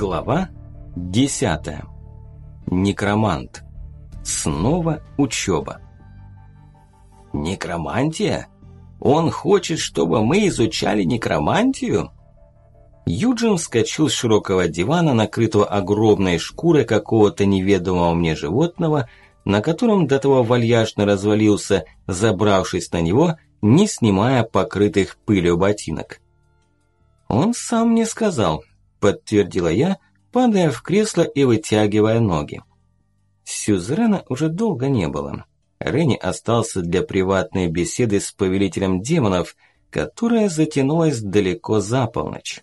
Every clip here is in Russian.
Глава 10. Некромант. Снова учеба. Некромантия? Он хочет, чтобы мы изучали некромантию? Юджин вскочил с широкого дивана, накрытого огромной шкурой какого-то неведомого мне животного, на котором до того вальяжно развалился, забравшись на него, не снимая покрытых пылью ботинок. Он сам мне сказал, подтвердила я, падая в кресло и вытягивая ноги. Сюзерена уже долго не было. Ренни остался для приватной беседы с повелителем демонов, которая затянулась далеко за полночь.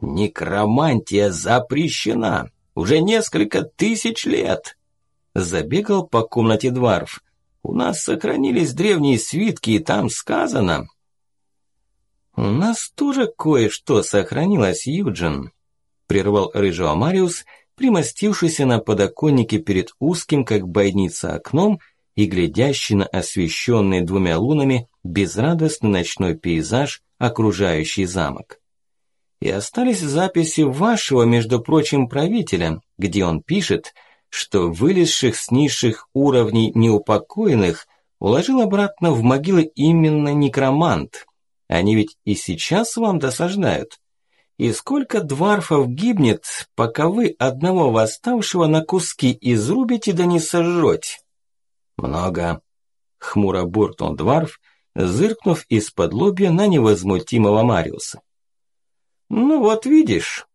«Некромантия запрещена! Уже несколько тысяч лет!» Забегал по комнате Дварф. «У нас сохранились древние свитки, и там сказано...» «У нас тоже кое-что сохранилось, Юджин», – прервал рыжего Мариус, примостившийся на подоконнике перед узким, как бойница, окном и глядящий на освещенный двумя лунами безрадостный ночной пейзаж, окружающий замок. И остались записи вашего, между прочим, правителя, где он пишет, что вылезших с низших уровней неупокоенных уложил обратно в могилы именно некромант – они ведь и сейчас вам досаждают. И сколько дварфов гибнет, пока вы одного восставшего на куски изрубите да не сожжете? Много. Хмуро буркнул дварф, зыркнув из-под лобья на невозмутимого Мариуса. Ну вот видишь,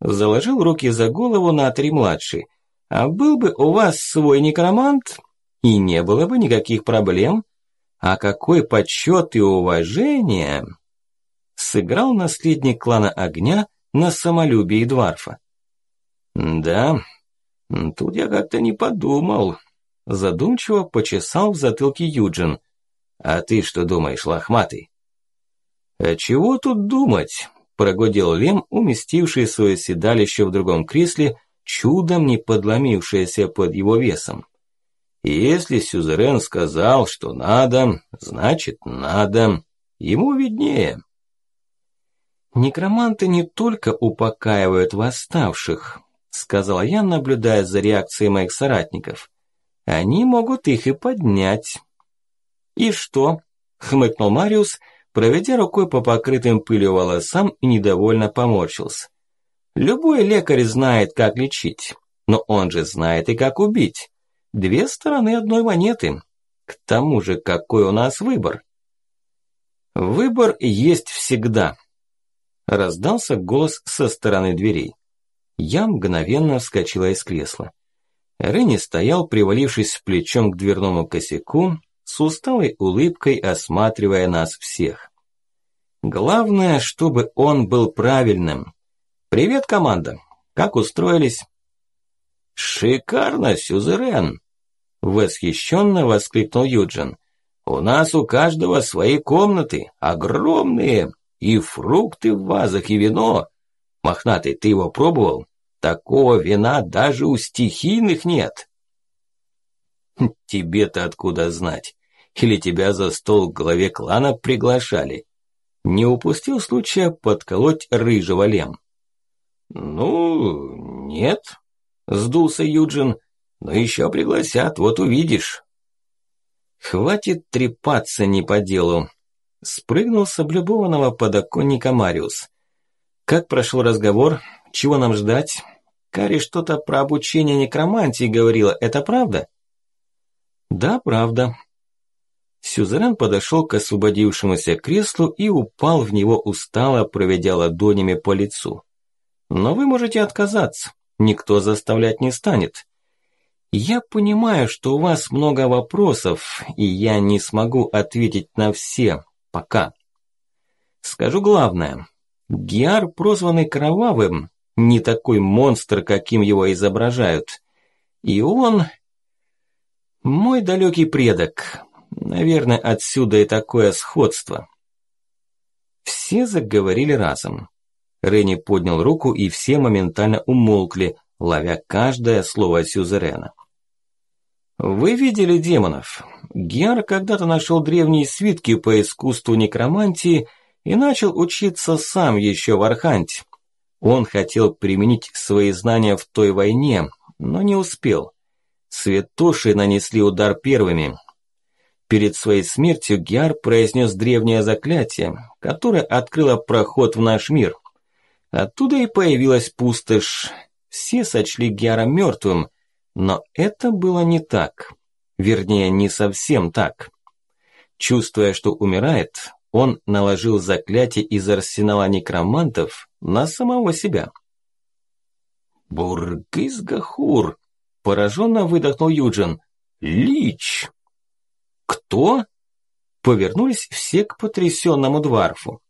заложил руки за голову на три младший. А был бы у вас свой некромант, и не было бы никаких проблем. А какой почет и уважение сыграл наследник клана огня на самолюбии Дварфа. Да, тут я как-то не подумал. Задумчиво почесал в затылке Юджин. А ты что думаешь, лохматый? А чего тут думать? Прогудел Лем, уместивший свое седалище в другом кресле, чудом не подломившееся под его весом. Если Сюзерен сказал, что надо, значит надо. Ему виднее. Некроманты не только упокаивают восставших, сказала я, наблюдая за реакцией моих соратников. Они могут их и поднять. И что? хмыкнул Мариус, проведя рукой по покрытым пылью волосам и недовольно поморщился. Любой лекарь знает, как лечить, но он же знает и как убить. Две стороны одной монеты. К тому же, какой у нас выбор? Выбор есть всегда. Раздался голос со стороны дверей. Я мгновенно вскочила из кресла. Ренни стоял, привалившись плечом к дверному косяку, с усталой улыбкой осматривая нас всех. Главное, чтобы он был правильным. «Привет, команда! Как устроились?» «Шикарно, Сюзерен!» Восхищенно воскликнул Юджин. «У нас у каждого свои комнаты, огромные, и фрукты в вазах, и вино. Мохнатый, ты его пробовал? Такого вина даже у стихийных нет». «Тебе-то откуда знать? Или тебя за стол в главе клана приглашали?» Не упустил случая подколоть рыжего лем. «Ну, нет», Сдулся Юджин. Но еще пригласят, вот увидишь. Хватит трепаться не по делу. Спрыгнул с облюбованного подоконника Мариус. Как прошел разговор? Чего нам ждать? Кари что-то про обучение некромантии говорила, это правда? Да, правда. Сюзерен подошел к освободившемуся креслу и упал в него устало, проведя ладонями по лицу. Но вы можете отказаться никто заставлять не станет. Я понимаю, что у вас много вопросов, и я не смогу ответить на все пока. Скажу главное. Гиар, прозванный Кровавым, не такой монстр, каким его изображают. И он... Мой далекий предок. Наверное, отсюда и такое сходство. Все заговорили разом. Ренни поднял руку, и все моментально умолкли, ловя каждое слово Сюзерена. «Вы видели демонов? Гер когда-то нашел древние свитки по искусству некромантии и начал учиться сам еще в Арханте. Он хотел применить свои знания в той войне, но не успел. Святоши нанесли удар первыми. Перед своей смертью Гиар произнес древнее заклятие, которое открыло проход в наш мир. Оттуда и появилась пустошь. Все сочли Гиара мертвым, но это было не так. Вернее, не совсем так. Чувствуя, что умирает, он наложил заклятие из арсенала некромантов на самого себя. «Бургыз-гахур!» – пораженно выдохнул Юджин. «Лич!» «Кто?» Повернулись все к потрясенному дворфу.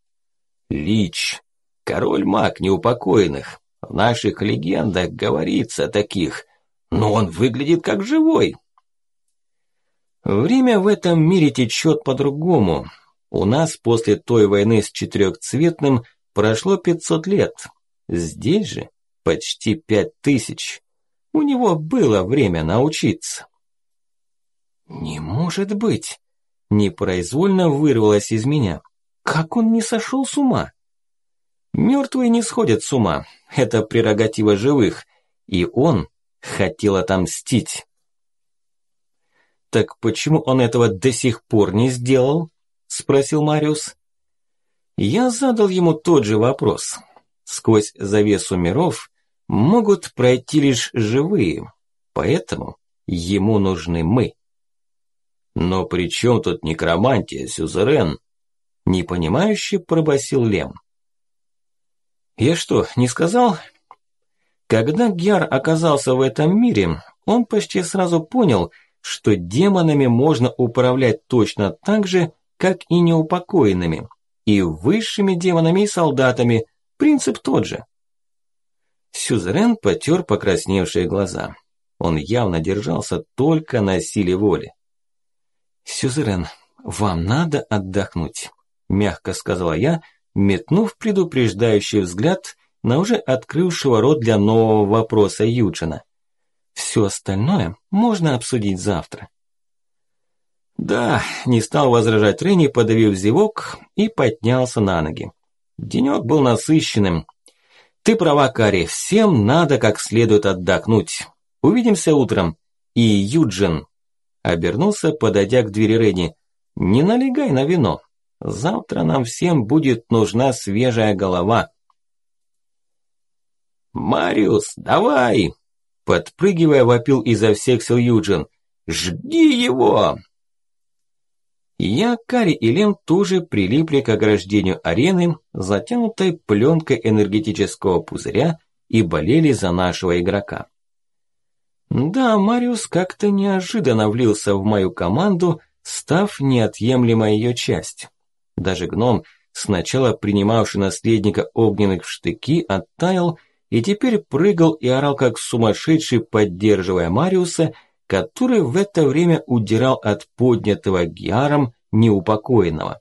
«Лич, король-маг неупокоенных. В наших легендах говорится о таких, но он выглядит как живой». Время в этом мире течет по-другому. У нас после той войны с четырехцветным прошло 500 лет. Здесь же почти пять тысяч. У него было время научиться. Не может быть. Непроизвольно вырвалось из меня. Как он не сошел с ума? Мертвые не сходят с ума. Это прерогатива живых. И он хотел отомстить. Так почему он этого до сих пор не сделал? Спросил Мариус. Я задал ему тот же вопрос. Сквозь завесу миров могут пройти лишь живые, поэтому ему нужны мы. Но при чем тут некромантия, Сюзерен? Непонимающе пробасил Лем. Я что, не сказал? Когда Гьяр оказался в этом мире, он почти сразу понял, что демонами можно управлять точно так же, как и неупокоенными, и высшими демонами и солдатами, принцип тот же. Сюзерен потер покрасневшие глаза. Он явно держался только на силе воли. «Сюзерен, вам надо отдохнуть», – мягко сказала я, метнув предупреждающий взгляд на уже открывшего рот для нового вопроса Юджина. «Все остальное можно обсудить завтра». Да, не стал возражать Ренни, подавив зевок, и поднялся на ноги. Денек был насыщенным. Ты права, Кари, всем надо как следует отдохнуть. Увидимся утром. И Юджин, обернулся, подойдя к двери Ренни, не налегай на вино. Завтра нам всем будет нужна свежая голова. «Мариус, давай!» Подпрыгивая, вопил изо всех сил Юджин. «Жги его!» Я, Кари и Лем тоже прилипли к ограждению арены, затянутой пленкой энергетического пузыря, и болели за нашего игрока. Да, Мариус как-то неожиданно влился в мою команду, став неотъемлемой ее часть. Даже гном, сначала принимавший наследника огненных в штыки, оттаял и теперь прыгал и орал как сумасшедший, поддерживая Мариуса – который в это время удирал от поднятого Гиаром неупокоенного.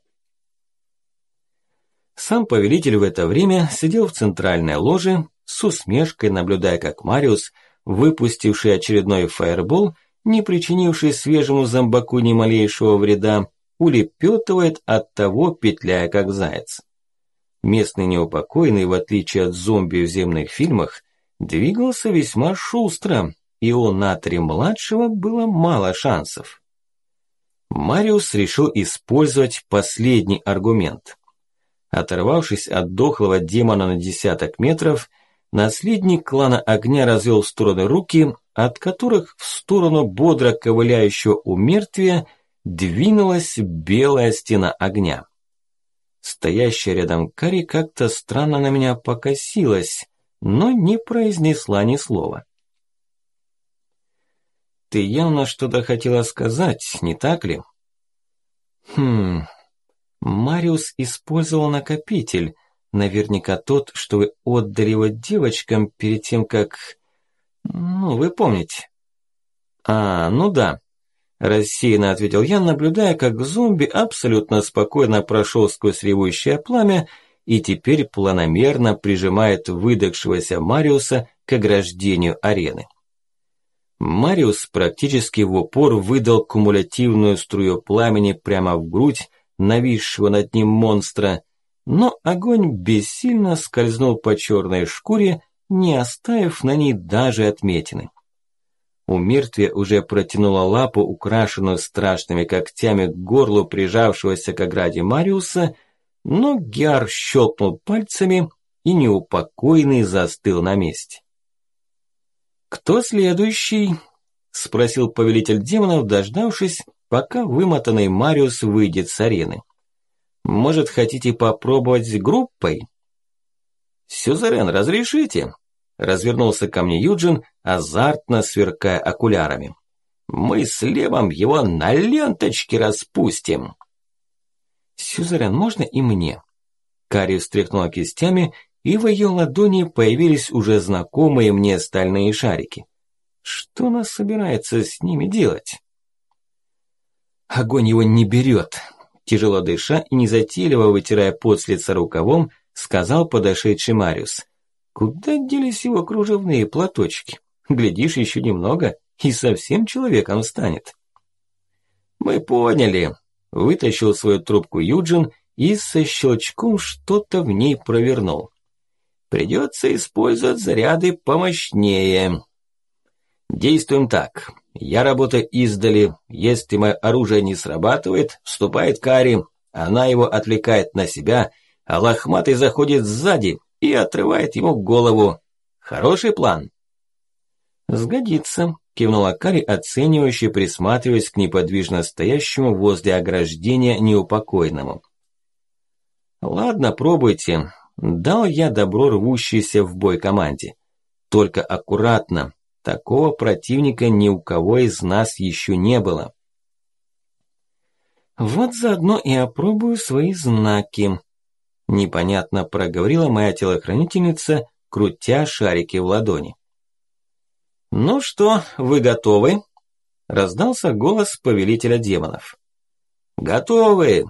Сам повелитель в это время сидел в центральной ложе, с усмешкой наблюдая, как Мариус, выпустивший очередной фаербол, не причинивший свежему зомбаку ни малейшего вреда, улепетывает от того, петляя как заяц. Местный неупокоенный, в отличие от зомби в земных фильмах, двигался весьма шустро, и у Натри-младшего было мало шансов. Мариус решил использовать последний аргумент. Оторвавшись от дохлого демона на десяток метров, наследник клана огня развел в стороны руки, от которых в сторону бодро ковыляющего у мертвия двинулась белая стена огня. Стоящая рядом Кари как-то странно на меня покосилась, но не произнесла ни слова. Ты явно что-то хотела сказать, не так ли? Хм... Мариус использовал накопитель. Наверняка тот, что вы отдали его девочкам перед тем, как... Ну, вы помните. А, ну да. Рассеянно ответил я, наблюдая, как зомби абсолютно спокойно прошел сквозь ревущее пламя и теперь планомерно прижимает выдохшегося Мариуса к ограждению арены. Мариус практически в упор выдал кумулятивную струю пламени прямо в грудь нависшего над ним монстра. но огонь бессильно скользнул по черной шкуре, не оставив на ней даже отметины. У мертвия уже протянула лапу, украшенную страшными когтями к горлу прижавшегося к ограде Мариуса, но Гиар щелкнул пальцами, и неупокойный застыл на месте. «Кто следующий?» – спросил повелитель демонов, дождавшись, пока вымотанный Мариус выйдет с арены. «Может, хотите попробовать с группой?» «Сюзерен, разрешите?» Развернулся ко мне Юджин, азартно сверкая окулярами. «Мы с Левом его на ленточке распустим!» «Сюзерен, можно и мне?» Кари встряхнула кистями, и в ее ладони появились уже знакомые мне стальные шарики. Что она собирается с ними делать? Огонь его не берет. Тяжело дыша и незатейливо вытирая пот с лица рукавом, сказал подошедший Мариус. Куда делись его кружевные платочки? Глядишь еще немного, и совсем человеком станет. Мы поняли. Вытащил свою трубку Юджин и со щелчком что-то в ней провернул. Придется использовать заряды помощнее. Действуем так. Я работаю издали. Если мое оружие не срабатывает, вступает Кари. Она его отвлекает на себя, а лохматый заходит сзади и отрывает ему голову. Хороший план. Сгодится, кивнула Кари, оценивающе присматриваясь к неподвижно стоящему возле ограждения неупокойному. Ладно, пробуйте. Дал я добро рвущейся в бой команде. Только аккуратно. Такого противника ни у кого из нас еще не было. Вот заодно и опробую свои знаки. Непонятно проговорила моя телохранительница, крутя шарики в ладони. «Ну что, вы готовы?» Раздался голос повелителя демонов. «Готовы!»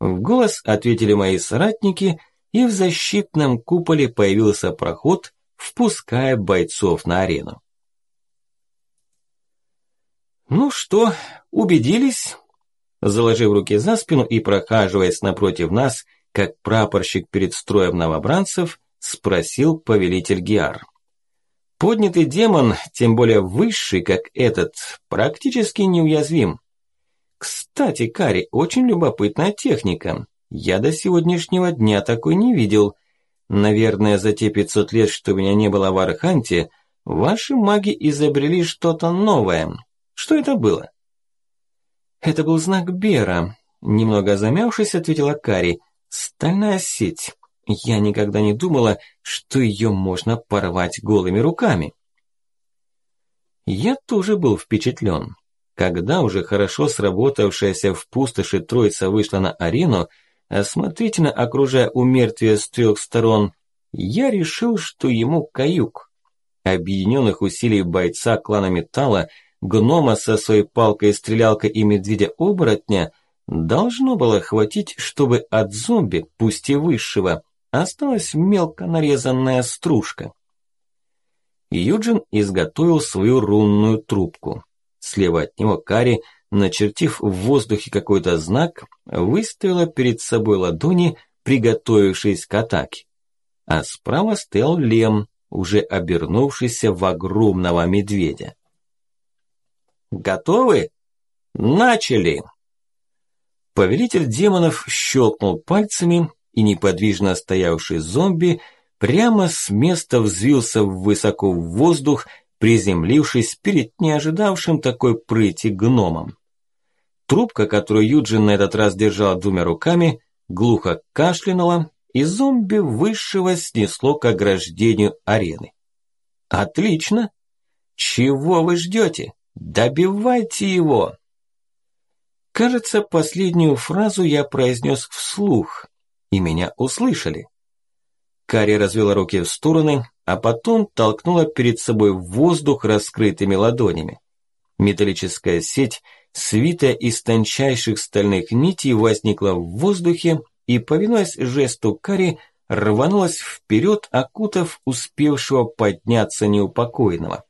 В голос ответили мои соратники, и в защитном куполе появился проход, впуская бойцов на арену. «Ну что, убедились?» Заложив руки за спину и прохаживаясь напротив нас, как прапорщик перед строем новобранцев, спросил повелитель Гиар. Поднятый демон, тем более высший, как этот, практически неуязвим. Кстати, Кари, очень любопытная техника. Я до сегодняшнего дня такой не видел. Наверное, за те 500 лет, что меня не было в Арханте, ваши маги изобрели что-то новое. Что это было? Это был знак Бера. Немного замявшись, ответила Кари. Стальная сеть. Я никогда не думала, что ее можно порвать голыми руками. Я тоже был впечатлен. Когда уже хорошо сработавшаяся в пустоши троица вышла на арену, осмотрительно окружая умертвие с трех сторон, я решил, что ему каюк. Объединенных усилий бойца клана Металла, гнома со своей палкой-стрелялкой и медведя-оборотня – Должно было хватить, чтобы от зомби, пусть и высшего, осталась мелко нарезанная стружка. Юджин изготовил свою рунную трубку. Слева от него Кари, начертив в воздухе какой-то знак, выставила перед собой ладони, приготовившись к атаке. А справа стоял Лем, уже обернувшийся в огромного медведя. «Готовы? Начали!» Повелитель демонов щелкнул пальцами, и неподвижно стоявший зомби прямо с места взвился высоко в воздух, приземлившись перед неожидавшим такой прыти гномом. Трубка, которую Юджин на этот раз держал двумя руками, глухо кашлянула, и зомби высшего снесло к ограждению арены. «Отлично! Чего вы ждете? Добивайте его!» Кажется, последнюю фразу я произнес вслух, и меня услышали. Карри развела руки в стороны, а потом толкнула перед собой воздух раскрытыми ладонями. Металлическая сеть, свитая из тончайших стальных нитей, возникла в воздухе и, повинуясь жесту Карри, рванулась вперед, окутав успевшего подняться неупокойного.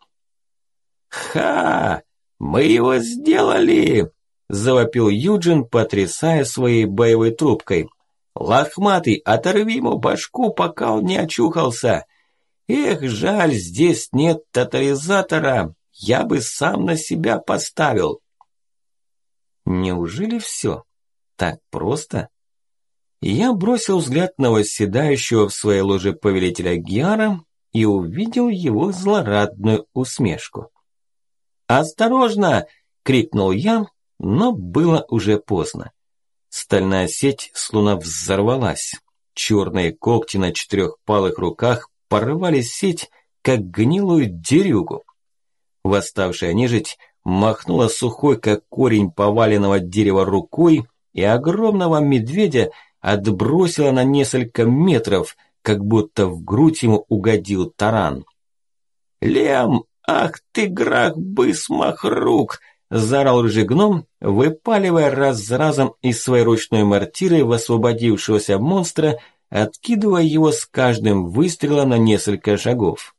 «Ха! Мы его сделали!» Завопил Юджин, потрясая своей боевой трубкой. Лохматый, оторви ему башку, пока он не очухался. Эх, жаль, здесь нет тотализатора. Я бы сам на себя поставил. Неужели все? Так просто? Я бросил взгляд на восседающего в своей ложе повелителя Гиара и увидел его злорадную усмешку. «Осторожно!» – крикнул я, но было уже поздно. Стальная сеть словно взорвалась. Черные когти на четырехпалых руках порвали сеть, как гнилую дерюгу. Восставшая нежить махнула сухой, как корень поваленного дерева рукой, и огромного медведя отбросила на несколько метров, как будто в грудь ему угодил таран. «Лем, ах ты, грах бысмах рук!» – заорал рыжий гном, выпаливая раз за разом из своей ручной мортиры в освободившегося монстра, откидывая его с каждым выстрелом на несколько шагов.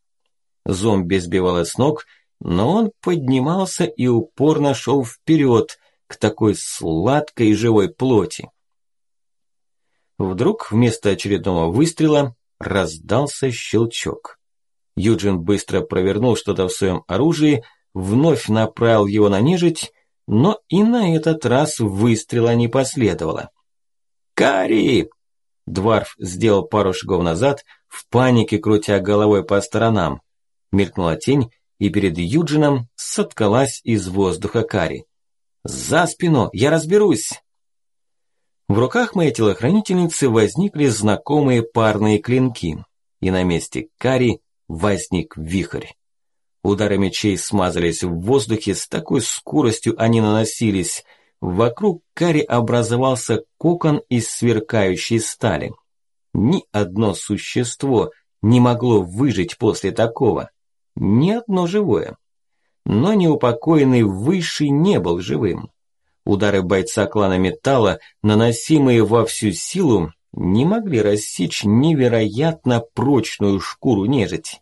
Зомби сбивало с ног, но он поднимался и упорно шел вперед к такой сладкой живой плоти. Вдруг вместо очередного выстрела раздался щелчок. Юджин быстро провернул что-то в своем оружии, вновь направил его на нежить, но и на этот раз выстрела не последовало. «Кари!» Дварф сделал пару шагов назад, в панике крутя головой по сторонам. Мелькнула тень, и перед Юджином соткалась из воздуха Кари. «За спину! Я разберусь!» В руках моей телохранительницы возникли знакомые парные клинки, и на месте Кари возник вихрь. Удары мечей смазались в воздухе, с такой скоростью они наносились. Вокруг Кари образовался кокон из сверкающей стали. Ни одно существо не могло выжить после такого. Ни одно живое. Но неупокоенный Высший не был живым. Удары бойца клана Металла, наносимые во всю силу, не могли рассечь невероятно прочную шкуру нежити.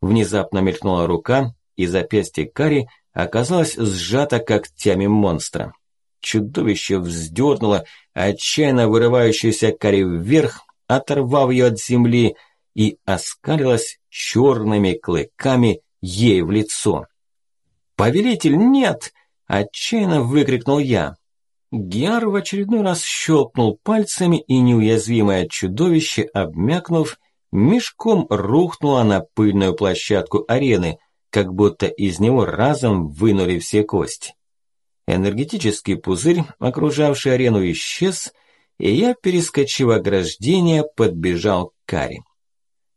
Внезапно мелькнула рука, и запястье Кари оказалось сжато когтями монстра. Чудовище вздернуло, отчаянно вырывающуюся Кари вверх, оторвав ее от земли, и оскалилось черными клыками ей в лицо. «Повелитель, нет!» Отчаянно выкрикнул я. Гиар в очередной раз щелкнул пальцами, и неуязвимое чудовище, обмякнув, мешком рухнуло на пыльную площадку арены, как будто из него разом вынули все кости. Энергетический пузырь, окружавший арену, исчез, и я, перескочив ограждение, подбежал к Кари.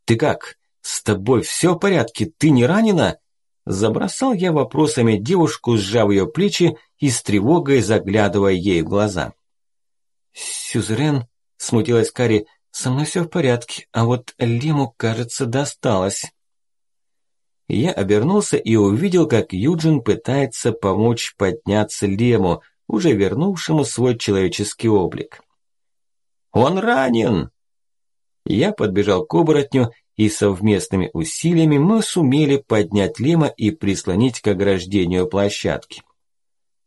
«Ты как? С тобой все в порядке? Ты не ранена?» Забросал я вопросами девушку, сжав ее плечи и с тревогой заглядывая ей в глаза. «Сюзерен», – смутилась Кари, – «со мной все в порядке, а вот Лему, кажется, досталось». Я обернулся и увидел, как Юджин пытается помочь подняться Лему, уже вернувшему свой человеческий облик. «Он ранен!» Я подбежал к оборотню и совместными усилиями мы сумели поднять Лема и прислонить к ограждению площадки.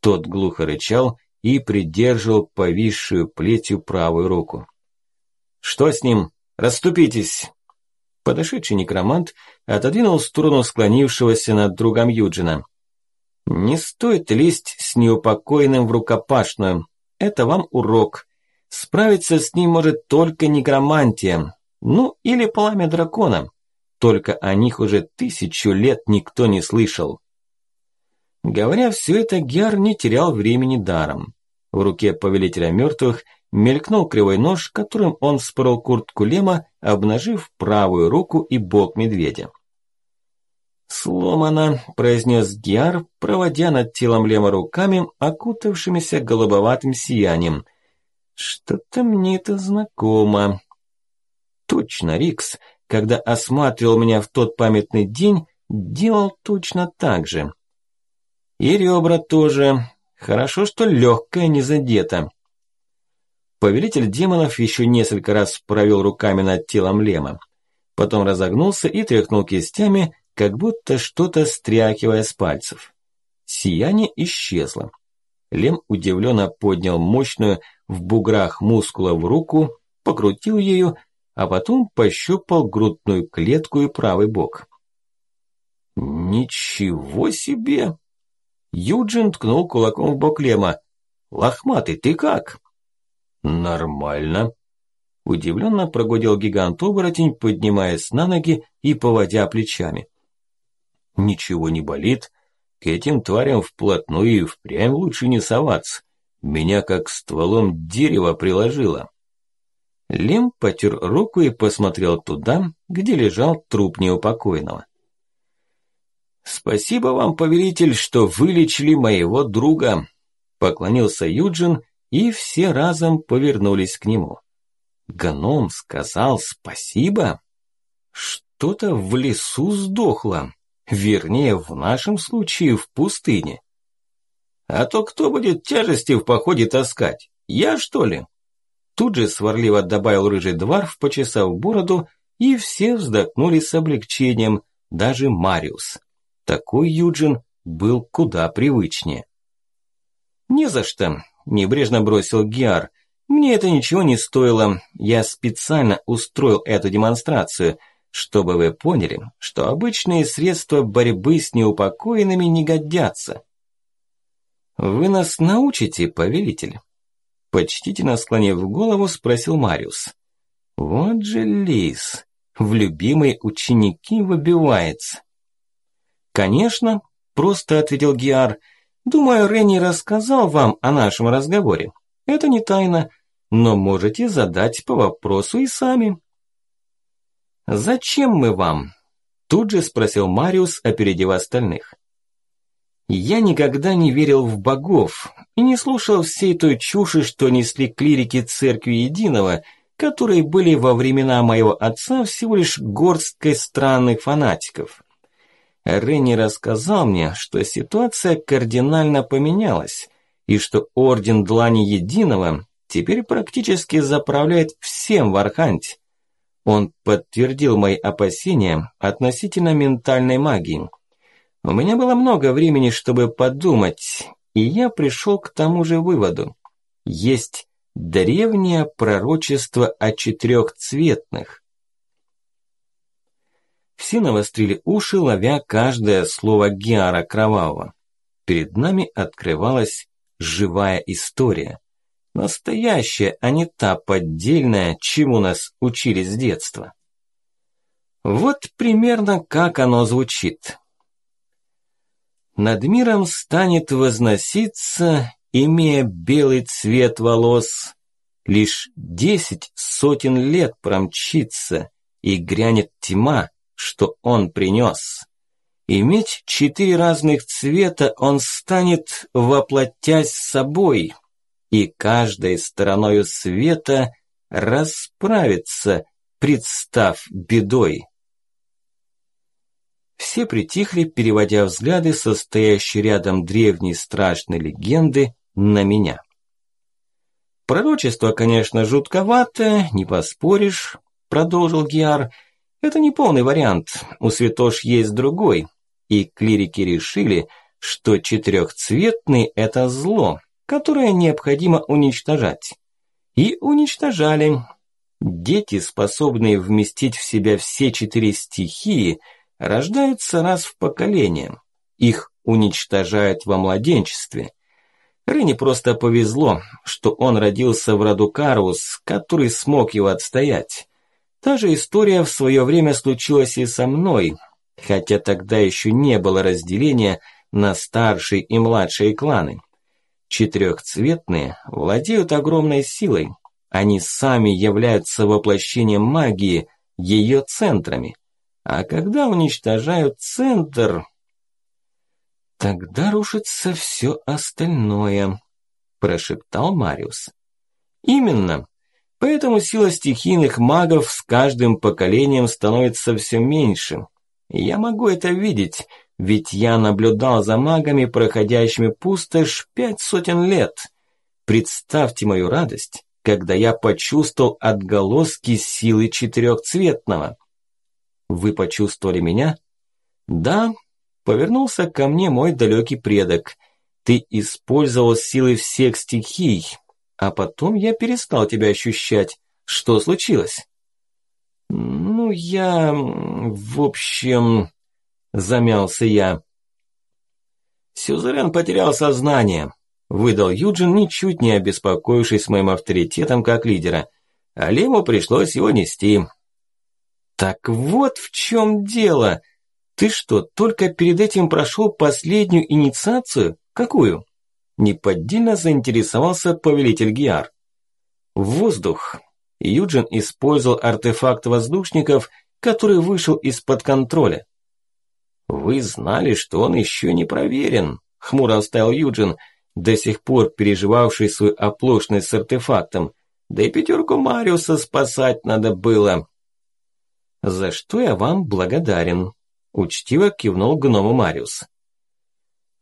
Тот глухо рычал и придерживал повисшую плетью правую руку. «Что с ним? Расступитесь!» Подошедший некромант отодвинул в сторону склонившегося над другом Юджина. «Не стоит лезть с неупокоенным в рукопашную. Это вам урок. Справиться с ним может только некромантия. Ну, или пламя дракона. Только о них уже тысячу лет никто не слышал. Говоря все это, Гиар не терял времени даром. В руке повелителя мертвых мелькнул кривой нож, которым он вспорол куртку Лема, обнажив правую руку и бок медведя. «Сломано», – произнес Гиар, проводя над телом Лема руками, окутавшимися голубоватым сиянием. «Что-то мне это знакомо. Точно, Рикс, когда осматривал меня в тот памятный день, делал точно так же. И ребра тоже. Хорошо, что легкая не задета. Повелитель демонов еще несколько раз провел руками над телом Лема. Потом разогнулся и тряхнул кистями, как будто что-то стряхивая с пальцев. Сияние исчезло. Лем удивленно поднял мощную в буграх мускула в руку покрутил ею, а потом пощупал грудную клетку и правый бок. «Ничего себе!» Юджин ткнул кулаком в бок Лема. «Лохматый, ты как?» «Нормально», – удивленно прогудел гигант-оборотень, поднимаясь на ноги и поводя плечами. «Ничего не болит. К этим тварям вплотную и впрямь лучше не соваться. Меня как стволом дерева приложило». Лем потер руку и посмотрел туда, где лежал труп неупокойного. «Спасибо вам, повелитель, что вылечили моего друга», – поклонился Юджин и все разом повернулись к нему. Гном сказал спасибо? Что-то в лесу сдохло, вернее, в нашем случае в пустыне. А то кто будет тяжести в походе таскать? Я, что ли? Тут же сварливо добавил рыжий дворф, почесав бороду, и все вздохнули с облегчением, даже Мариус. Такой Юджин был куда привычнее. «Не за что», Небрежно бросил Гиар. Мне это ничего не стоило. Я специально устроил эту демонстрацию, чтобы вы поняли, что обычные средства борьбы с неупокоенными не годятся. Вы нас научите, повелитель? Почтительно склонив голову, спросил Мариус. Вот же лис, в любимые ученики выбивается. Конечно, просто ответил Гиар, – Думаю, Ренни рассказал вам о нашем разговоре. Это не тайна, но можете задать по вопросу и сами. «Зачем мы вам?» Тут же спросил Мариус, опередив остальных. Я никогда не верил в богов и не слушал всей той чуши, что несли клирики Церкви Единого, которые были во времена моего отца всего лишь горсткой странных фанатиков. Ренни рассказал мне, что ситуация кардинально поменялась, и что Орден Длани Единого теперь практически заправляет всем в Арханте. Он подтвердил мои опасения относительно ментальной магии. У меня было много времени, чтобы подумать, и я пришел к тому же выводу. Есть древнее пророчество о четырехцветных, все навострили уши, ловя каждое слово Геара Кровавого. Перед нами открывалась живая история. Настоящая, а не та поддельная, чему нас учили с детства. Вот примерно как оно звучит. Над миром станет возноситься, имея белый цвет волос, Лишь десять сотен лет промчится, и грянет тьма, что он принес. Иметь четыре разных цвета он станет, воплотясь собой, и каждой стороною света расправится, представ бедой. Все притихли, переводя взгляды состоящие рядом древней страшной легенды на меня. Пророчество, конечно, жутковатое, не поспоришь, продолжил Гиар, — это не полный вариант, у святош есть другой. И клирики решили, что четырехцветный – это зло, которое необходимо уничтожать. И уничтожали. Дети, способные вместить в себя все четыре стихии, рождаются раз в поколение. Их уничтожают во младенчестве. Рене просто повезло, что он родился в роду Карус, который смог его отстоять. Та же история в свое время случилась и со мной, хотя тогда еще не было разделения на старшие и младшие кланы. Четырехцветные владеют огромной силой. Они сами являются воплощением магии, ее центрами. А когда уничтожают центр, тогда рушится все остальное, прошептал Мариус. Именно. Поэтому сила стихийных магов с каждым поколением становится все меньше. я могу это видеть, ведь я наблюдал за магами, проходящими пустошь пять сотен лет. Представьте мою радость, когда я почувствовал отголоски силы четырехцветного. Вы почувствовали меня? Да, повернулся ко мне мой далекий предок. Ты использовал силы всех стихий, а потом я перестал тебя ощущать, Что случилось? Ну, я... В общем... Замялся я. Сюзерен потерял сознание. Выдал Юджин, ничуть не обеспокоившись моим авторитетом как лидера. А Лему пришлось его нести. Так вот в чем дело. Ты что, только перед этим прошел последнюю инициацию? Какую? Неподдельно заинтересовался повелитель Гиар. Воздух. Юджин использовал артефакт воздушников, который вышел из-под контроля. «Вы знали, что он еще не проверен», – хмуро оставил Юджин, до сих пор переживавший свою оплошность с артефактом. «Да и пятерку Мариуса спасать надо было». «За что я вам благодарен», – учтиво кивнул гному Мариус.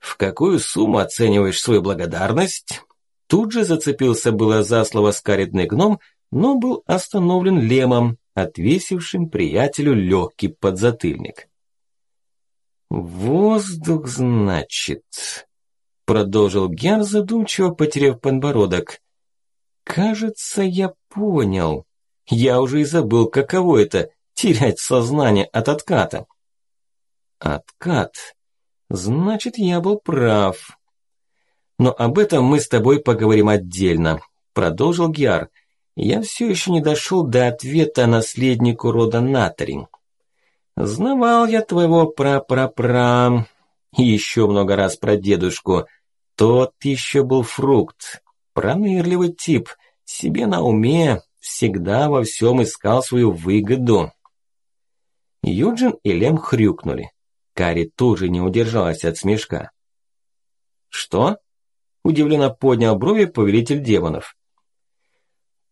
«В какую сумму оцениваешь свою благодарность?» Тут же зацепился было за слово скаридный гном, но был остановлен лемом, отвесившим приятелю легкий подзатыльник. «Воздух, значит», – продолжил Гер, задумчиво потеряв подбородок. «Кажется, я понял. Я уже и забыл, каково это – терять сознание от отката». «Откат? Значит, я был прав». «Но об этом мы с тобой поговорим отдельно», – продолжил Гиар. «Я все еще не дошел до ответа наследнику рода Натарин». Знавал я твоего пра-пра-пра. Еще много раз про дедушку. Тот еще был фрукт. Пронырливый тип. Себе на уме. Всегда во всем искал свою выгоду. Юджин и Лем хрюкнули. Кари тоже не удержалась от смешка. «Что?» – удивленно поднял брови повелитель демонов.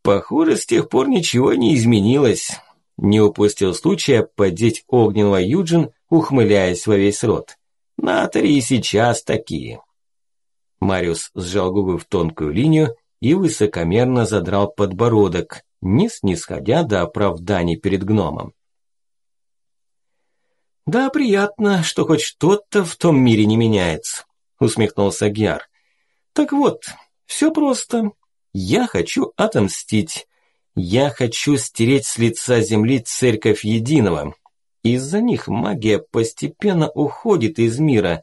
«Похоже, с тех пор ничего не изменилось. Не упустил случая поддеть огненного Юджин, ухмыляясь во весь рот. Натари и сейчас такие. Мариус сжал губы в тонкую линию и высокомерно задрал подбородок, не снисходя до оправданий перед гномом. «Да, приятно, что хоть что-то в том мире не меняется», – усмехнулся Гиар. «Так вот, все просто. Я хочу отомстить. Я хочу стереть с лица земли церковь единого. Из-за них магия постепенно уходит из мира.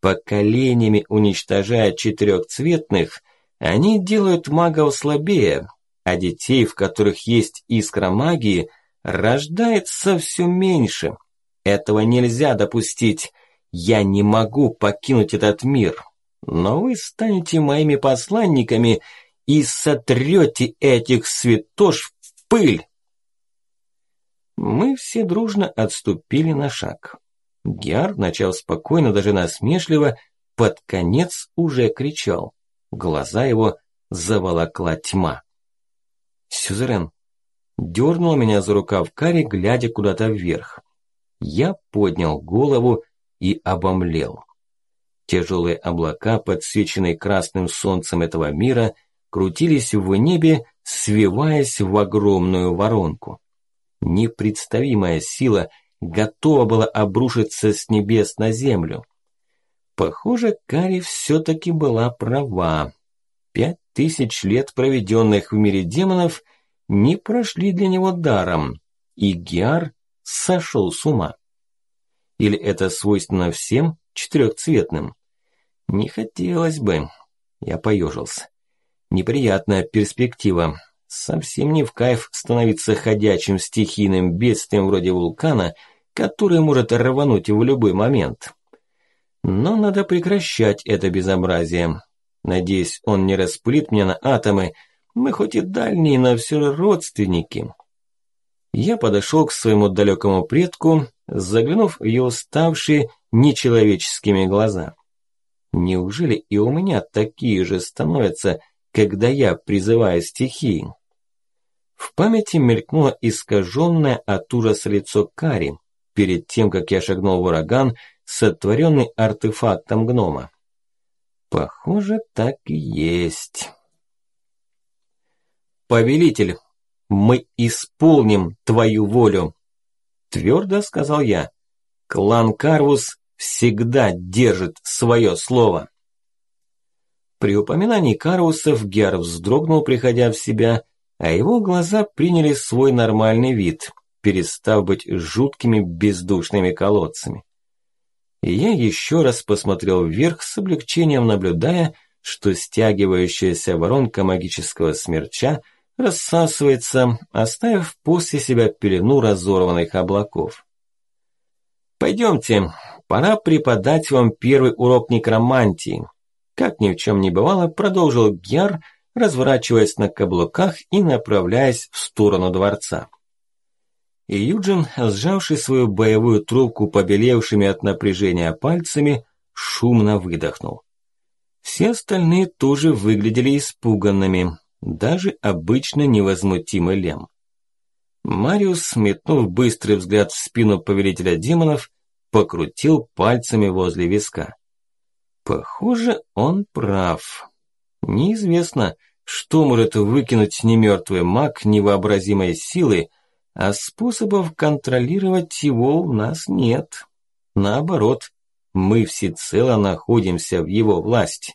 Поколениями уничтожая четырехцветных, они делают магов слабее, а детей, в которых есть искра магии, рождается все меньше. Этого нельзя допустить. Я не могу покинуть этот мир. Но вы станете моими посланниками – и сотрете этих святош в пыль. Мы все дружно отступили на шаг. Гиар начал спокойно, даже насмешливо, под конец уже кричал. Глаза его заволокла тьма. Сюзерен дернул меня за рукав Кари, глядя куда-то вверх. Я поднял голову и обомлел. Тяжелые облака, подсвеченные красным солнцем этого мира – крутились в небе, свиваясь в огромную воронку. Непредставимая сила готова была обрушиться с небес на землю. Похоже, Кари все-таки была права. Пять тысяч лет, проведенных в мире демонов, не прошли для него даром, и Гиар сошел с ума. Или это свойственно всем четырехцветным? Не хотелось бы. Я поежился. Неприятная перспектива. Совсем не в кайф становиться ходячим стихийным бедствием вроде вулкана, который может рвануть в любой момент. Но надо прекращать это безобразие. Надеюсь, он не распылит меня на атомы. Мы хоть и дальние, но все родственники. Я подошел к своему далекому предку, заглянув в его ставшие нечеловеческими глаза. Неужели и у меня такие же становятся, когда я призываю стихии. В памяти мелькнуло искаженное от ужаса лицо Кари, перед тем, как я шагнул в ураган, сотворенный артефактом гнома. Похоже, так и есть. «Повелитель, мы исполним твою волю!» Твердо сказал я. «Клан Карвус всегда держит свое слово!» При упоминании Карусов Гер вздрогнул, приходя в себя, а его глаза приняли свой нормальный вид, перестав быть жуткими бездушными колодцами. И я еще раз посмотрел вверх с облегчением, наблюдая, что стягивающаяся воронка магического смерча рассасывается, оставив после себя пелену разорванных облаков. «Пойдемте, пора преподать вам первый урок некромантии», как ни в чем не бывало, продолжил Гьяр, разворачиваясь на каблуках и направляясь в сторону дворца. И Юджин, сжавший свою боевую трубку побелевшими от напряжения пальцами, шумно выдохнул. Все остальные тоже выглядели испуганными, даже обычно невозмутимый Лем. Мариус, метнув быстрый взгляд в спину повелителя демонов, покрутил пальцами возле виска. Похоже, он прав. Неизвестно, что может выкинуть немертвый маг невообразимой силы, а способов контролировать его у нас нет. Наоборот, мы всецело находимся в его власти.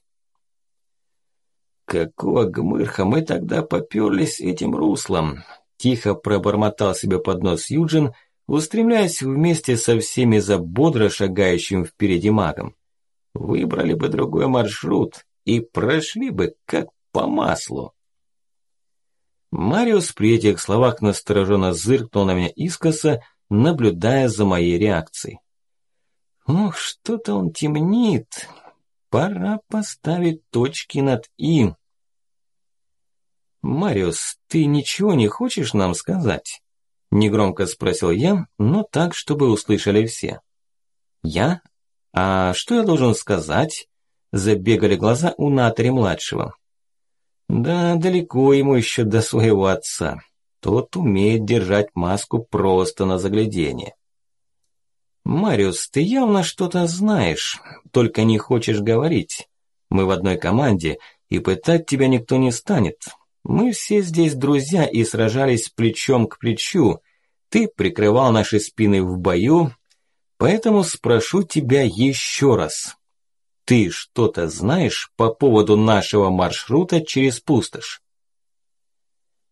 Какого гмырха мы тогда попёрлись этим руслом? Тихо пробормотал себе под нос Юджин, устремляясь вместе со всеми за бодро шагающим впереди магом. Выбрали бы другой маршрут и прошли бы как по маслу. Мариус при этих словах настороженно зыркнул на меня искоса, наблюдая за моей реакцией. Ох, что-то он темнит. Пора поставить точки над «и». «Мариус, ты ничего не хочешь нам сказать?» Негромко спросил я, но так, чтобы услышали все. «Я? А что я должен сказать?» Забегали глаза у Натари-младшего. Да, далеко ему еще до своего отца. Тот умеет держать маску просто на заглядение. «Мариус, ты явно что-то знаешь, только не хочешь говорить. Мы в одной команде, и пытать тебя никто не станет. Мы все здесь друзья и сражались плечом к плечу. Ты прикрывал наши спины в бою, поэтому спрошу тебя еще раз. Ты что-то знаешь по поводу нашего маршрута через пустошь?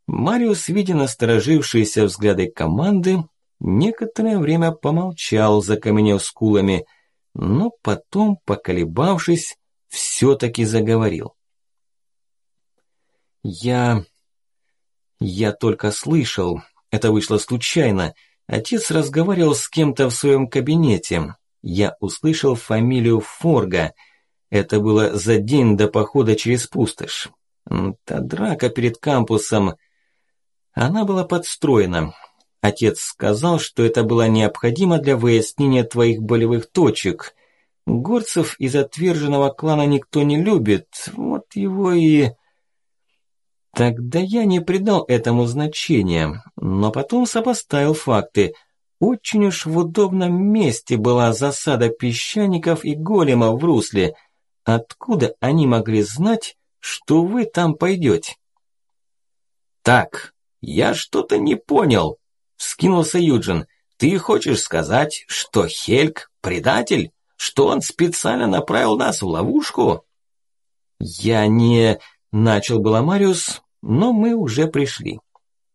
Мариус, видя насторожившиеся взгляды команды, некоторое время помолчал, закаменев скулами, но потом, поколебавшись, все-таки заговорил. «Я... я только слышал, это вышло случайно, отец разговаривал с кем-то в своем кабинете, я услышал фамилию Форга. Это было за день до похода через пустошь. Та драка перед кампусом. Она была подстроена. Отец сказал, что это было необходимо для выяснения твоих болевых точек. Горцев из отверженного клана никто не любит. Вот его и... Тогда я не придал этому значения, но потом сопоставил факты – очень уж в удобном месте была засада песчаников и големов в русле. Откуда они могли знать, что вы там пойдете? «Так, я что-то не понял», – вскинулся Юджин. «Ты хочешь сказать, что Хельк – предатель? Что он специально направил нас в ловушку?» «Я не...» – начал было Мариус, но мы уже пришли.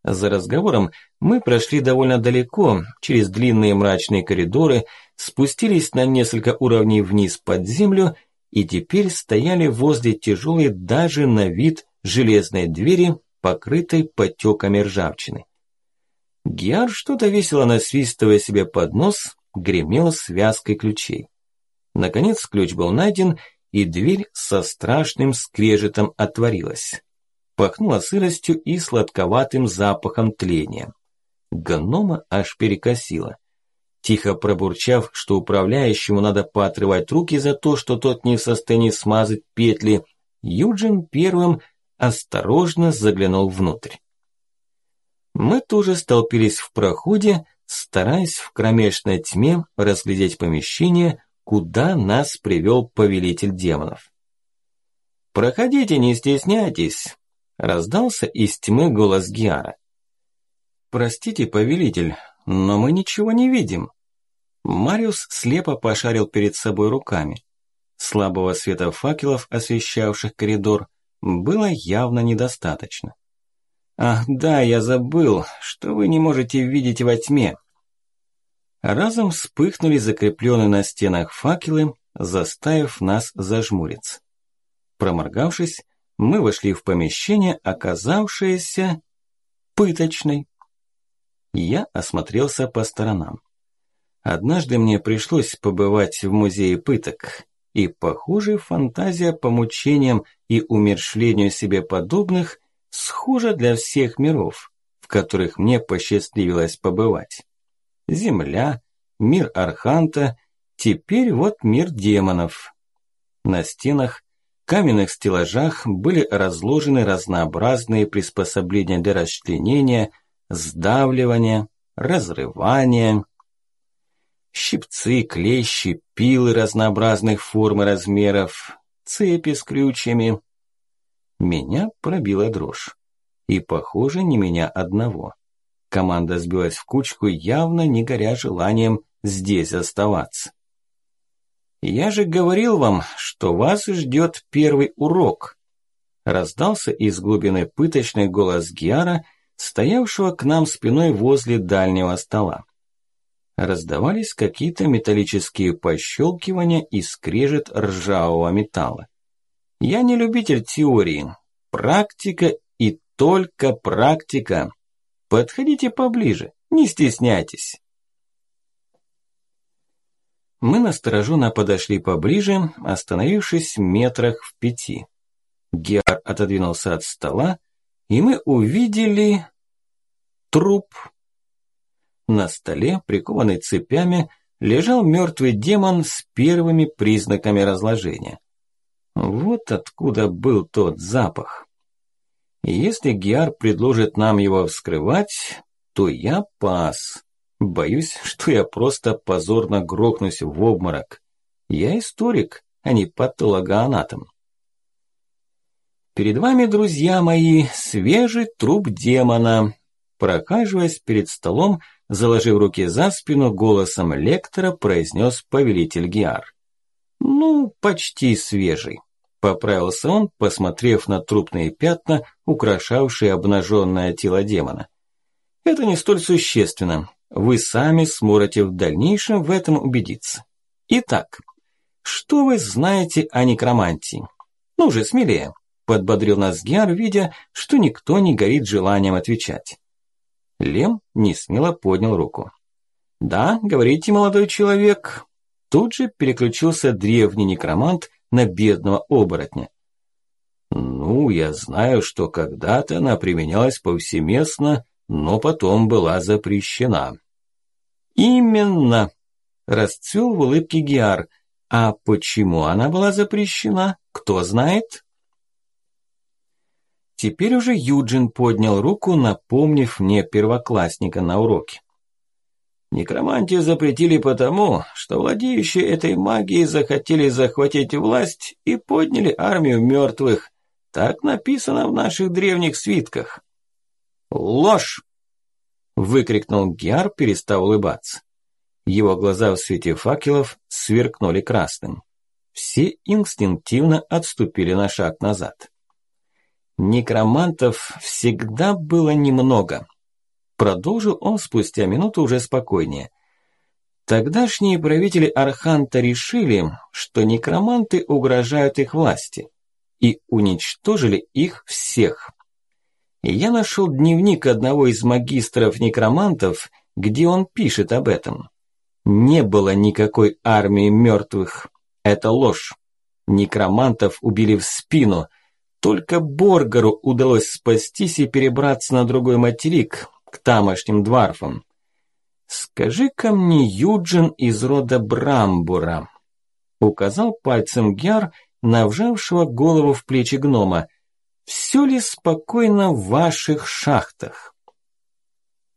За разговором мы прошли довольно далеко, через длинные мрачные коридоры, спустились на несколько уровней вниз под землю и теперь стояли возле тяжелой даже на вид железной двери, покрытой потеками ржавчины. Гиар, что-то весело насвистывая себе под нос, гремел связкой ключей. Наконец ключ был найден, и дверь со страшным скрежетом отворилась пахнуло сыростью и сладковатым запахом тления. Гнома аж перекосило. Тихо пробурчав, что управляющему надо поотрывать руки за то, что тот не в состоянии смазать петли, Юджин первым осторожно заглянул внутрь. Мы тоже столпились в проходе, стараясь в кромешной тьме разглядеть помещение, куда нас привел повелитель демонов. «Проходите, не стесняйтесь, Раздался из тьмы голос Гиара. «Простите, повелитель, но мы ничего не видим». Мариус слепо пошарил перед собой руками. Слабого света факелов, освещавших коридор, было явно недостаточно. Ах, да, я забыл, что вы не можете видеть во тьме. Разом вспыхнули закрепленные на стенах факелы, заставив нас зажмуриться. Проморгавшись, мы вошли в помещение, оказавшееся пыточной. Я осмотрелся по сторонам. Однажды мне пришлось побывать в музее пыток, и, похоже, фантазия по мучениям и умершлению себе подобных схожа для всех миров, в которых мне посчастливилось побывать. Земля, мир Арханта, теперь вот мир демонов. На стенах, каменных стеллажах были разложены разнообразные приспособления для расчленения, сдавливания, разрывания, щипцы, клещи, пилы разнообразных форм и размеров, цепи с крючьями. Меня пробила дрожь. И, похоже, не меня одного. Команда сбилась в кучку, явно не горя желанием здесь оставаться. «Я же говорил вам, что вас ждет первый урок», раздался из глубины пыточный голос Гиара, стоявшего к нам спиной возле дальнего стола. Раздавались какие-то металлические пощелкивания и скрежет ржавого металла. Я не любитель теории. Практика и только практика. Подходите поближе, не стесняйтесь. Мы настороженно подошли поближе, остановившись в метрах в пяти. Геар отодвинулся от стола, и мы увидели труп. На столе, прикованный цепями, лежал мертвый демон с первыми признаками разложения. Вот откуда был тот запах. Если Гиар предложит нам его вскрывать, то я пас. Боюсь, что я просто позорно грохнусь в обморок. Я историк, а не патологоанатом. Перед вами, друзья мои, свежий труп демона. Прохаживаясь перед столом, заложив руки за спину, голосом лектора произнес повелитель Гиар. Ну, почти свежий. Поправился он, посмотрев на трупные пятна, украшавшие обнаженное тело демона. Это не столь существенно. Вы сами сможете в дальнейшем в этом убедиться. Итак, что вы знаете о некромантии? Ну же, смелее, подбодрил нас Гиар, видя, что никто не горит желанием отвечать. Лем не смело поднял руку. «Да, говорите, молодой человек». Тут же переключился древний некромант, на бедного оборотня. Ну, я знаю, что когда-то она применялась повсеместно, но потом была запрещена. Именно, расцвел в улыбке Гиар. А почему она была запрещена, кто знает? Теперь уже Юджин поднял руку, напомнив мне первоклассника на уроке. Некромантию запретили потому, что владеющие этой магией захотели захватить власть и подняли армию мертвых. Так написано в наших древних свитках. «Ложь!» – выкрикнул Гиар, перестав улыбаться. Его глаза в свете факелов сверкнули красным. Все инстинктивно отступили на шаг назад. Некромантов всегда было немного – Продолжил он спустя минуту уже спокойнее. Тогдашние правители Арханта решили, что некроманты угрожают их власти, и уничтожили их всех. Я нашел дневник одного из магистров некромантов, где он пишет об этом. Не было никакой армии мертвых. Это ложь. Некромантов убили в спину. Только Боргару удалось спастись и перебраться на другой материк, к тамошним дварфам. «Скажи-ка мне, Юджин из рода Брамбура», указал пальцем Гяр на вжавшего голову в плечи гнома, «все ли спокойно в ваших шахтах?»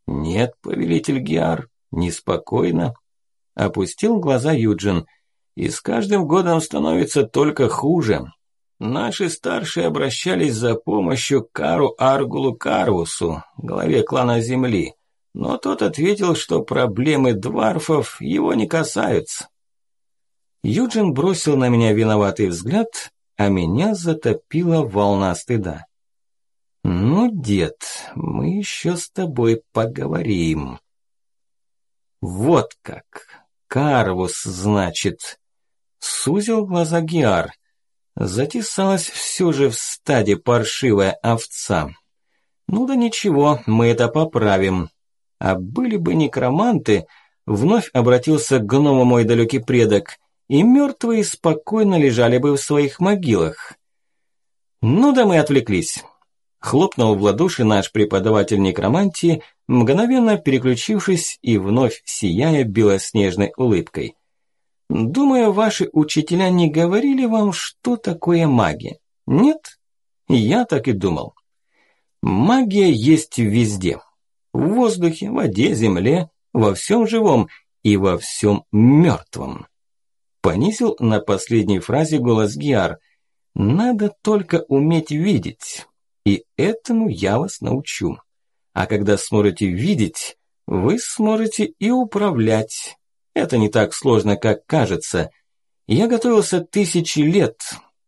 «Нет, повелитель Гиар, неспокойно», – опустил глаза Юджин, «и с каждым годом становится только хуже. Наши старшие обращались за помощью к Кару Аргулу Карусу, главе клана Земли, но тот ответил, что проблемы дварфов его не касаются. Юджин бросил на меня виноватый взгляд, а меня затопила волна стыда. Ну, дед, мы еще с тобой поговорим. Вот как. Карвус, значит. Сузил глаза Гиар. Затесалась все же в стаде паршивая овца. Ну да ничего, мы это поправим. А были бы некроманты, вновь обратился к гному мой далекий предок, и мертвые спокойно лежали бы в своих могилах. Ну да мы отвлеклись. Хлопнул в ладоши наш преподаватель некромантии, мгновенно переключившись и вновь сияя белоснежной улыбкой. Думаю, ваши учителя не говорили вам, что такое магия. Нет? Я так и думал. Магия есть везде. В воздухе, воде, земле, во всем живом и во всем мертвом. Понизил на последней фразе голос Гиар. Надо только уметь видеть. И этому я вас научу. А когда сможете видеть, вы сможете и управлять. Это не так сложно, как кажется. Я готовился тысячи лет,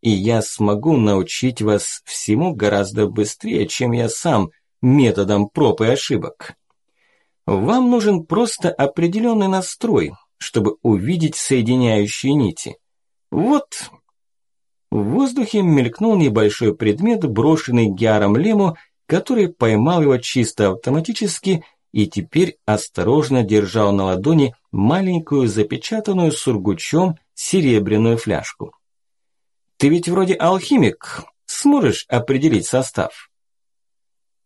и я смогу научить вас всему гораздо быстрее, чем я сам, методом проб и ошибок. Вам нужен просто определенный настрой, чтобы увидеть соединяющие нити. Вот. В воздухе мелькнул небольшой предмет, брошенный Геаром Лему, который поймал его чисто автоматически и теперь осторожно держал на ладони маленькую запечатанную сургучом серебряную фляжку. «Ты ведь вроде алхимик, сможешь определить состав?»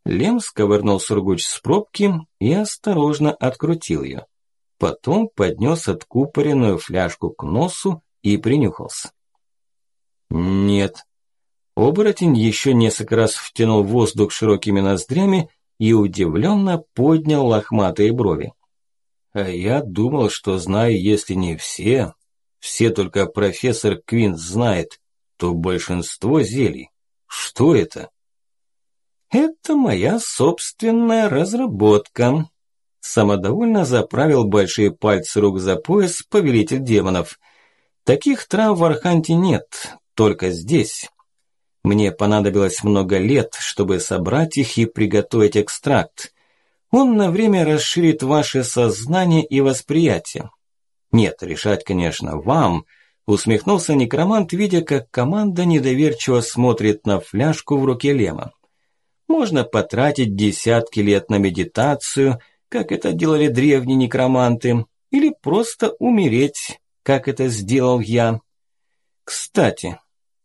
Лем сковырнул сургуч с пробки и осторожно открутил ее. Потом поднес откупоренную фляжку к носу и принюхался. «Нет». Оборотень еще несколько раз втянул воздух широкими ноздрями и удивленно поднял лохматые брови. А я думал, что знаю, если не все, все только профессор Квинс знает, то большинство зелий. Что это? Это моя собственная разработка. Самодовольно заправил большие пальцы рук за пояс повелитель демонов. Таких трав в Арханте нет, только здесь. Мне понадобилось много лет, чтобы собрать их и приготовить экстракт. Он на время расширит ваше сознание и восприятие. Нет, решать, конечно, вам, усмехнулся некромант, видя, как команда недоверчиво смотрит на фляжку в руке Лема. Можно потратить десятки лет на медитацию, как это делали древние некроманты, или просто умереть, как это сделал я. Кстати,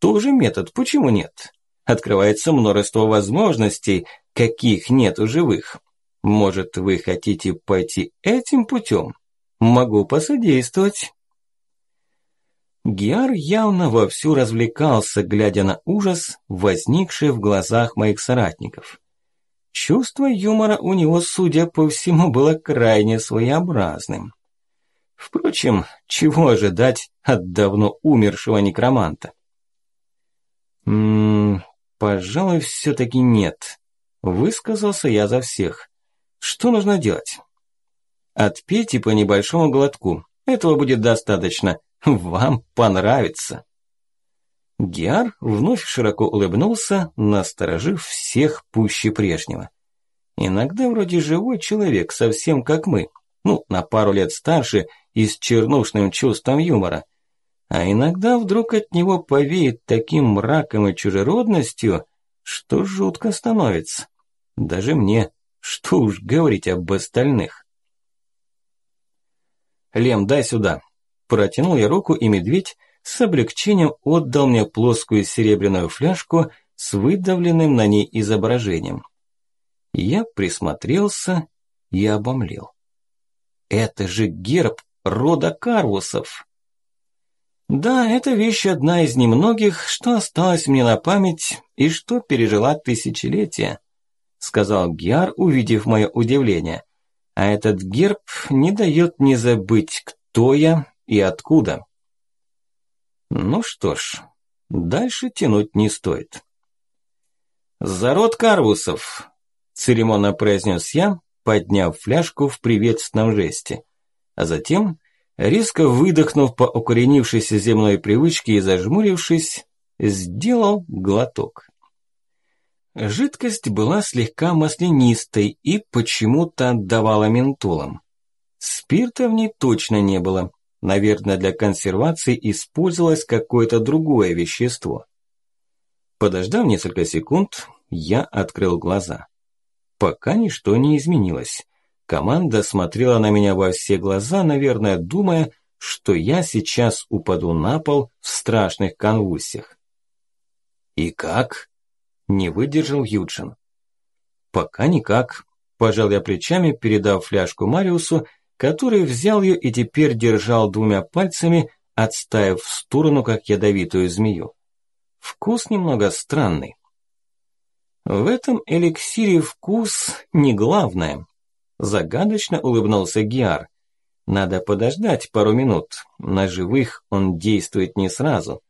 тоже метод, почему нет? Открывается множество возможностей, каких нет у живых. Может, вы хотите пойти этим путем? Могу посодействовать. Гиар явно вовсю развлекался, глядя на ужас, возникший в глазах моих соратников. Чувство юмора у него, судя по всему, было крайне своеобразным. Впрочем, чего ожидать от давно умершего некроманта? «Ммм, пожалуй, все-таки нет», – высказался я за всех. Что нужно делать? Отпейте по небольшому глотку. Этого будет достаточно. Вам понравится. Гиар вновь широко улыбнулся, насторожив всех пуще прежнего. Иногда вроде живой человек, совсем как мы. Ну, на пару лет старше и с чернушным чувством юмора. А иногда вдруг от него повеет таким мраком и чужеродностью, что жутко становится. Даже мне, что уж говорить об остальных. «Лем, дай сюда». Протянул я руку, и медведь с облегчением отдал мне плоскую серебряную фляжку с выдавленным на ней изображением. Я присмотрелся и обомлел. Это же герб рода Карвусов. Да, эта вещь одна из немногих, что осталось мне на память и что пережила тысячелетия сказал Гиар, увидев мое удивление. А этот герб не дает мне забыть, кто я и откуда. Ну что ж, дальше тянуть не стоит. «За род Карвусов!» – церемонно произнес я, подняв фляжку в приветственном жесте. А затем, резко выдохнув по укоренившейся земной привычке и зажмурившись, сделал глоток. Жидкость была слегка маслянистой и почему-то отдавала ментолом. Спирта в ней точно не было. Наверное, для консервации использовалось какое-то другое вещество. Подождав несколько секунд, я открыл глаза. Пока ничто не изменилось. Команда смотрела на меня во все глаза, наверное, думая, что я сейчас упаду на пол в страшных конвульсиях. «И как?» – не выдержал Юджин. «Пока никак», – пожал я плечами, передав фляжку Мариусу, который взял ее и теперь держал двумя пальцами, отставив в сторону, как ядовитую змею. Вкус немного странный. В этом эликсире вкус не главное. Загадочно улыбнулся Гиар. Надо подождать пару минут. На живых он действует не сразу.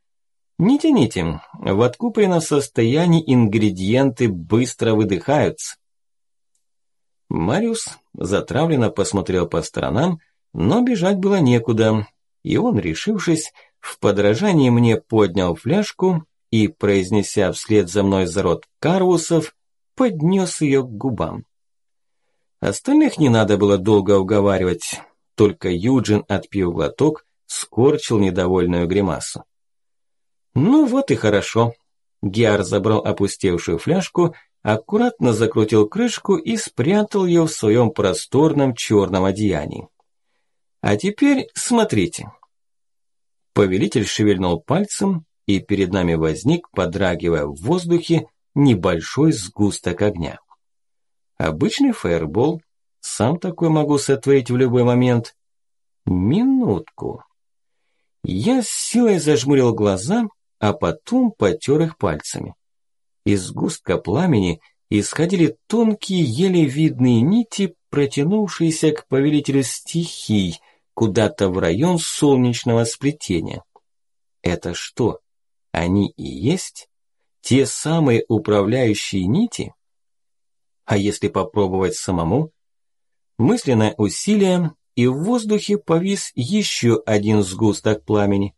Не тяните, в откупленном состоянии ингредиенты быстро выдыхаются. Мариус затравленно посмотрел по сторонам, но бежать было некуда, и он, решившись, в подражании мне поднял фляжку и, произнеся вслед за мной зарод карвусов, поднес ее к губам. Остальных не надо было долго уговаривать. Только Юджин, отпил глоток, скорчил недовольную гримасу. Ну вот и хорошо. Гиар забрал опустевшую фляжку, аккуратно закрутил крышку и спрятал ее в своем просторном черном одеянии. А теперь смотрите. Повелитель шевельнул пальцем, и перед нами возник, подрагивая в воздухе, небольшой сгусток огня. Обычный фаербол, сам такой могу сотворить в любой момент. Минутку. Я с силой зажмурил глаза, а потом потер их пальцами. Из густка пламени исходили тонкие, еле видные нити, протянувшиеся к повелителю стихий, куда-то в район солнечного сплетения. Это что, они и есть? Те самые управляющие нити? А если попробовать самому? Мысленное усилие, и в воздухе повис еще один сгусток пламени.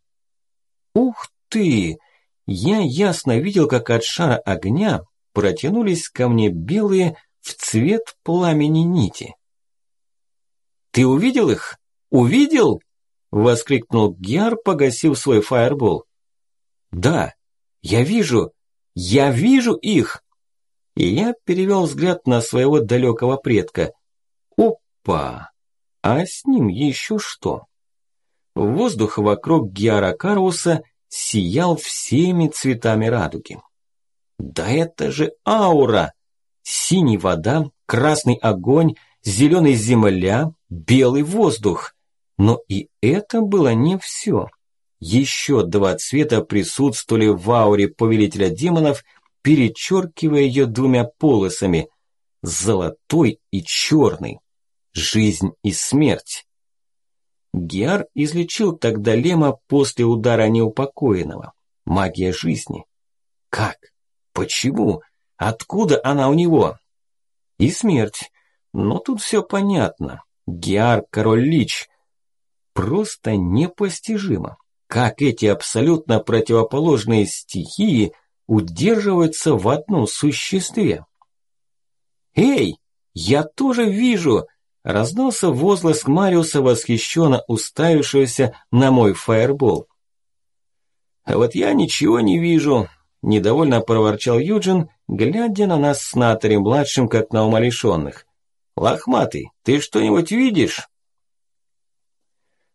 Ух ты! Я ясно видел, как от шара огня протянулись ко мне белые в цвет пламени нити. «Ты увидел их? Увидел?» – воскликнул Гиар, погасив свой фаербол. «Да, я вижу, я вижу их!» И я перевел взгляд на своего далекого предка. Опа! А с ним еще что? Воздух вокруг Гиара Каруса сиял всеми цветами радуги. Да это же аура! Синий вода, красный огонь, зеленый земля, белый воздух. Но и это было не все. Еще два цвета присутствовали в ауре повелителя демонов, перечеркивая ее двумя полосами – золотой и черный. Жизнь и смерть. Геар излечил тогда Лема после удара неупокоенного. Магия жизни. Как? Почему? Откуда она у него? И смерть. Но тут все понятно. Геар, король Лич. Просто непостижимо, как эти абсолютно противоположные стихии удерживаются в одном существе. «Эй, я тоже вижу!» Раздался возглас Мариуса, восхищенно уставившегося на мой фаербол. «А вот я ничего не вижу», – недовольно проворчал Юджин, глядя на нас с Натарем-младшим, как на умалишенных. «Лохматый, ты что-нибудь видишь?»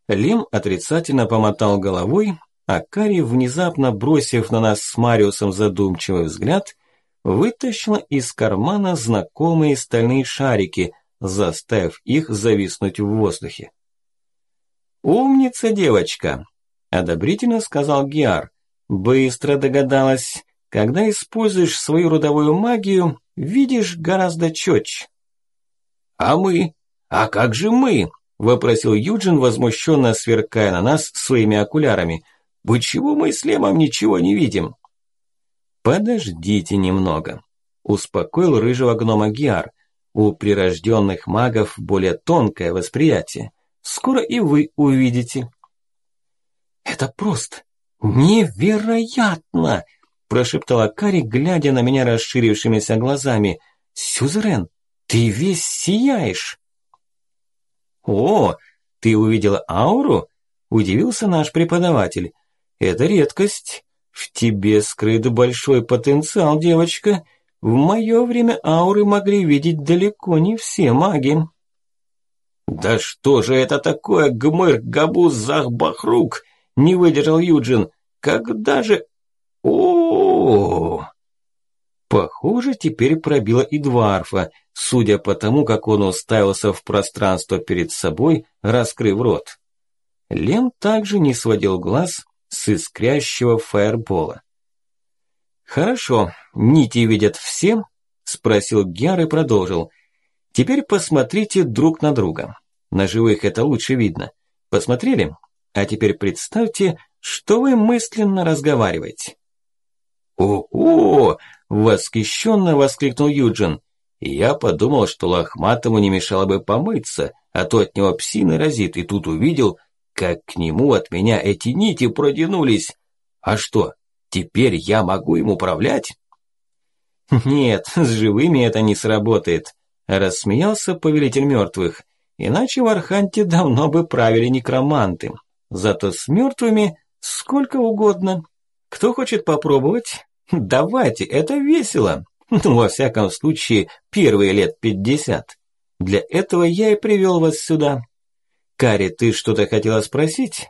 Лим отрицательно помотал головой, а Кари, внезапно бросив на нас с Мариусом задумчивый взгляд, вытащила из кармана знакомые стальные шарики – заставив их зависнуть в воздухе. «Умница девочка!» – одобрительно сказал Гиар. «Быстро догадалась. Когда используешь свою родовую магию, видишь гораздо четче». «А мы? А как же мы?» – вопросил Юджин, возмущенно сверкая на нас своими окулярами. «Почему мы с Лемом ничего не видим?» «Подождите немного», – успокоил рыжего гнома Гиар – у прирожденных магов более тонкое восприятие. Скоро и вы увидите. Это просто невероятно! прошептала Кари, глядя на меня расширившимися глазами. «Сюзерен, ты весь сияешь!» «О, ты увидела ауру?» – удивился наш преподаватель. «Это редкость. В тебе скрыт большой потенциал, девочка. В мое время ауры могли видеть далеко не все маги». «Да что же это такое, гмыр, габуз, захбахрук?» – не выдержал Юджин. «Когда же...» о, Похоже, теперь пробило и Дварфа, судя по тому, как он уставился в пространство перед собой, раскрыв рот. Лем также не сводил глаз с искрящего фаербола. «Хорошо, нити видят все?» – спросил Гяр и продолжил – Теперь посмотрите друг на друга. На живых это лучше видно. Посмотрели? А теперь представьте, что вы мысленно разговариваете. «О-о!» – восхищенно воскликнул Юджин. Я подумал, что Лохматому не мешало бы помыться, а то от него псины разит, и тут увидел, как к нему от меня эти нити протянулись. А что, теперь я могу им управлять? Нет, с живыми это не сработает. Рассмеялся повелитель мертвых. Иначе в Арханте давно бы правили некроманты. Зато с мертвыми сколько угодно. Кто хочет попробовать? Давайте, это весело. Ну, во всяком случае, первые лет пятьдесят. Для этого я и привел вас сюда. Кари, ты что-то хотела спросить?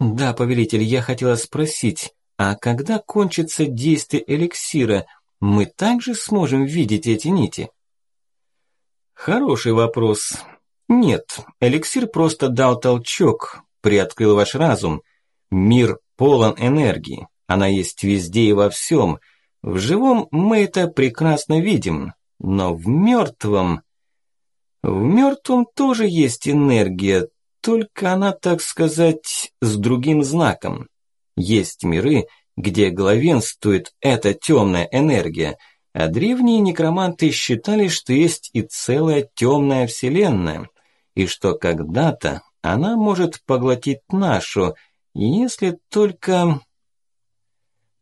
Да, повелитель, я хотела спросить, а когда кончится действие эликсира, мы также сможем видеть эти нити? Хороший вопрос. Нет, эликсир просто дал толчок, приоткрыл ваш разум. Мир полон энергии, она есть везде и во всем. В живом мы это прекрасно видим, но в мертвом... В мертвом тоже есть энергия, только она, так сказать, с другим знаком. Есть миры, где главенствует эта темная энергия – а древние некроманты считали, что есть и целая темная вселенная, и что когда-то она может поглотить нашу, если только...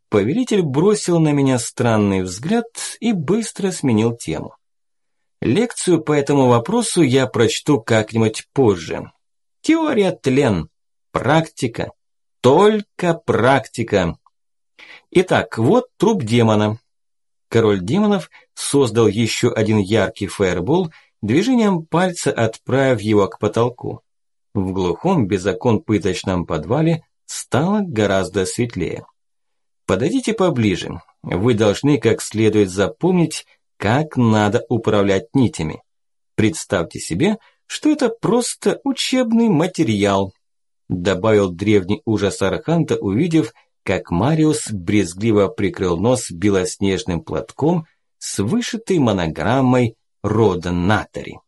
Повелитель бросил на меня странный взгляд и быстро сменил тему. Лекцию по этому вопросу я прочту как-нибудь позже. Теория тлен. Практика. Только практика. Итак, вот труп демона. Король демонов создал еще один яркий фаербол, движением пальца отправив его к потолку. В глухом, без пыточном подвале стало гораздо светлее. Подойдите поближе. Вы должны как следует запомнить, как надо управлять нитями. Представьте себе, что это просто учебный материал, добавил древний ужас Арханта, увидев, как Мариус брезгливо прикрыл нос белоснежным платком с вышитой монограммой рода Натари.